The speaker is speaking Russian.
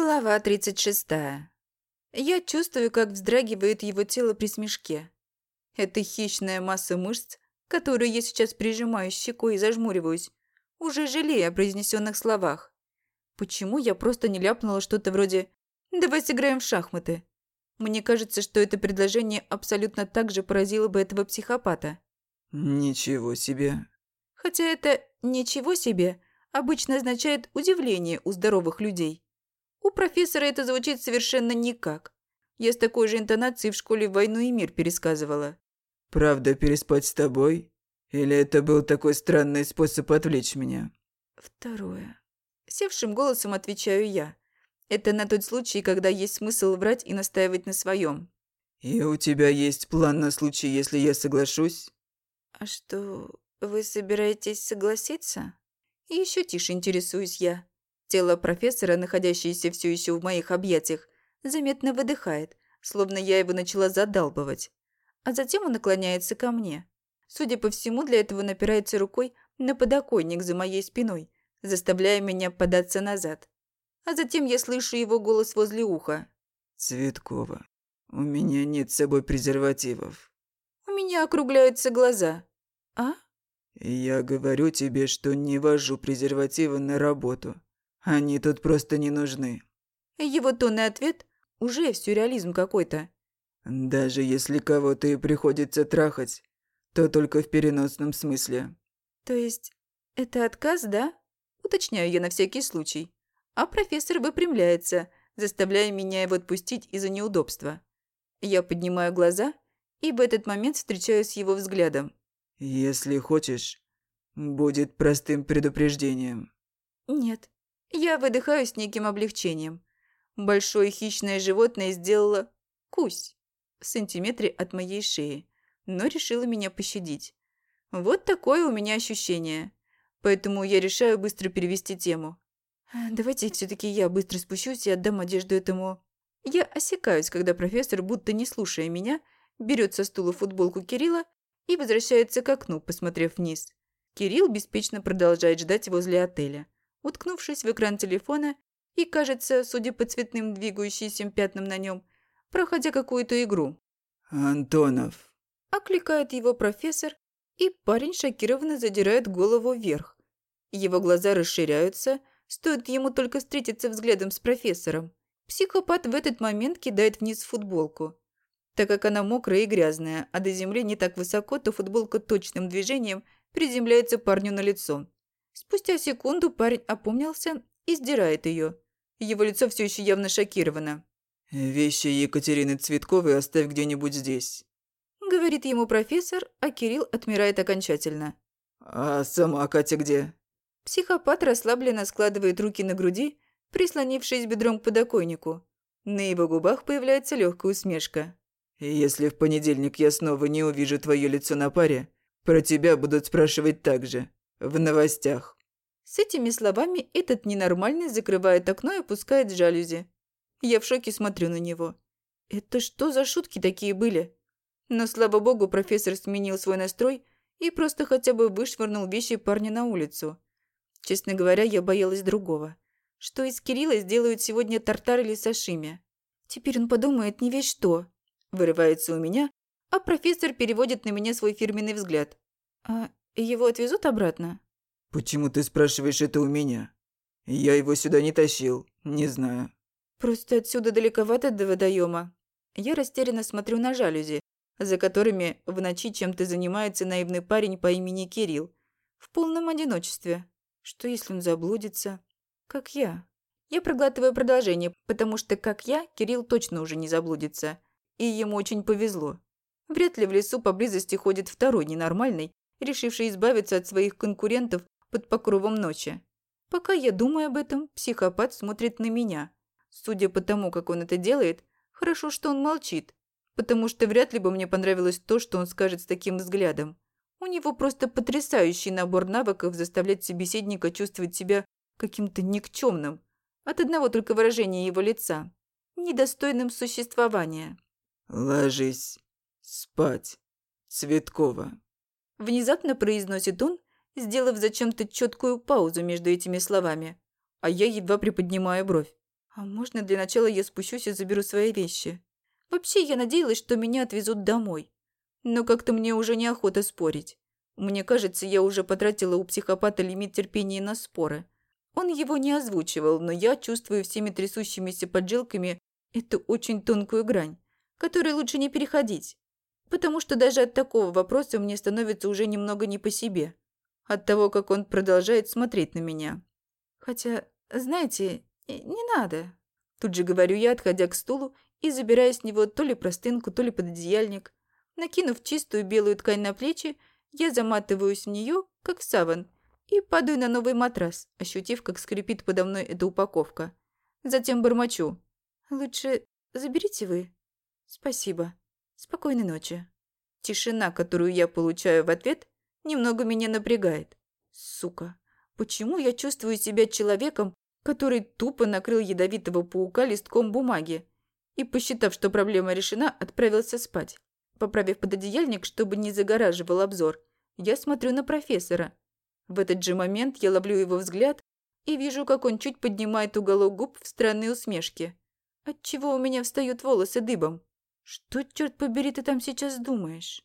Глава 36. Я чувствую, как вздрагивает его тело при смешке. Эта хищная масса мышц, которую я сейчас прижимаю щекой и зажмуриваюсь, уже жалея о произнесенных словах. Почему я просто не ляпнула что-то вроде «давай сыграем в шахматы»? Мне кажется, что это предложение абсолютно так же поразило бы этого психопата. Ничего себе. Хотя это «ничего себе» обычно означает удивление у здоровых людей. У профессора это звучит совершенно никак. Я с такой же интонацией в школе «Войну и мир» пересказывала. Правда переспать с тобой? Или это был такой странный способ отвлечь меня? Второе. Севшим голосом отвечаю я. Это на тот случай, когда есть смысл врать и настаивать на своем. И у тебя есть план на случай, если я соглашусь? А что, вы собираетесь согласиться? Еще тише интересуюсь я. Тело профессора, находящееся все еще в моих объятиях, заметно выдыхает, словно я его начала задалбывать. А затем он наклоняется ко мне. Судя по всему, для этого напирается рукой на подоконник за моей спиной, заставляя меня податься назад. А затем я слышу его голос возле уха. «Цветкова, у меня нет с собой презервативов». У меня округляются глаза. «А?» «Я говорю тебе, что не вожу презервативы на работу. Они тут просто не нужны». Его тонный ответ уже сюрреализм какой-то. Даже если кого-то и приходится трахать, то только в переносном смысле. То есть это отказ, да? Уточняю я на всякий случай. А профессор выпрямляется, заставляя меня его отпустить из-за неудобства. Я поднимаю глаза и в этот момент встречаюсь с его взглядом. Если хочешь, будет простым предупреждением. Нет. Я выдыхаю с неким облегчением. Большое хищное животное сделало кусь в сантиметре от моей шеи, но решила меня пощадить. Вот такое у меня ощущение. Поэтому я решаю быстро перевести тему. Давайте все-таки я быстро спущусь и отдам одежду этому... Я осекаюсь, когда профессор, будто не слушая меня, берет со стула футболку Кирилла и возвращается к окну, посмотрев вниз. Кирилл беспечно продолжает ждать возле отеля, уткнувшись в экран телефона и, кажется, судя по цветным двигающимся пятнам на нем, проходя какую-то игру. «Антонов!» – окликает его профессор, и парень шокированно задирает голову вверх. Его глаза расширяются, стоит ему только встретиться взглядом с профессором. Психопат в этот момент кидает вниз футболку. Так как она мокрая и грязная, а до земли не так высоко, то футболка точным движением приземляется парню на лицо. Спустя секунду парень опомнился и сдирает ее. Его лицо все еще явно шокировано. «Вещи Екатерины Цветковой оставь где-нибудь здесь», – говорит ему профессор, а Кирилл отмирает окончательно. «А сама Катя где?» Психопат расслабленно складывает руки на груди, прислонившись бедром к подоконнику. На его губах появляется легкая усмешка. «Если в понедельник я снова не увижу твое лицо на паре, про тебя будут спрашивать так же. В новостях». С этими словами этот ненормальный закрывает окно и опускает жалюзи. Я в шоке смотрю на него. Это что за шутки такие были? Но, слава богу, профессор сменил свой настрой и просто хотя бы вышвырнул вещи парня на улицу. Честно говоря, я боялась другого. Что из Кирилла сделают сегодня тартар или сашими? Теперь он подумает не весь что. Вырывается у меня, а профессор переводит на меня свой фирменный взгляд. А его отвезут обратно? «Почему ты спрашиваешь это у меня? Я его сюда не тащил, не знаю». «Просто отсюда далековато до водоема. Я растерянно смотрю на жалюзи, за которыми в ночи чем-то занимается наивный парень по имени Кирилл. В полном одиночестве. Что если он заблудится? Как я? Я проглатываю продолжение, потому что, как я, Кирилл точно уже не заблудится. И ему очень повезло. Вряд ли в лесу поблизости ходит второй ненормальный, решивший избавиться от своих конкурентов под покровом ночи. Пока я думаю об этом, психопат смотрит на меня. Судя по тому, как он это делает, хорошо, что он молчит, потому что вряд ли бы мне понравилось то, что он скажет с таким взглядом. У него просто потрясающий набор навыков заставлять собеседника чувствовать себя каким-то никчемным от одного только выражения его лица, недостойным существования. «Ложись спать, Цветкова», – внезапно произносит он, сделав зачем-то четкую паузу между этими словами, а я едва приподнимаю бровь. А можно для начала я спущусь и заберу свои вещи? Вообще, я надеялась, что меня отвезут домой. Но как-то мне уже неохота спорить. Мне кажется, я уже потратила у психопата лимит терпения на споры. Он его не озвучивал, но я чувствую всеми трясущимися поджилками эту очень тонкую грань, которой лучше не переходить. Потому что даже от такого вопроса мне становится уже немного не по себе. От того, как он продолжает смотреть на меня. Хотя, знаете, не надо. Тут же говорю я, отходя к стулу и забирая с него то ли простынку, то ли пододеяльник. Накинув чистую белую ткань на плечи, я заматываюсь в нее, как саван, и падаю на новый матрас, ощутив, как скрипит подо мной эта упаковка. Затем бормочу. «Лучше заберите вы?» «Спасибо. Спокойной ночи». Тишина, которую я получаю в ответ, немного меня напрягает. Сука, почему я чувствую себя человеком, который тупо накрыл ядовитого паука листком бумаги и, посчитав, что проблема решена, отправился спать? Поправив пододеяльник, чтобы не загораживал обзор, я смотрю на профессора. В этот же момент я ловлю его взгляд и вижу, как он чуть поднимает уголок губ в странной усмешке. Отчего у меня встают волосы дыбом? Что, черт побери, ты там сейчас думаешь?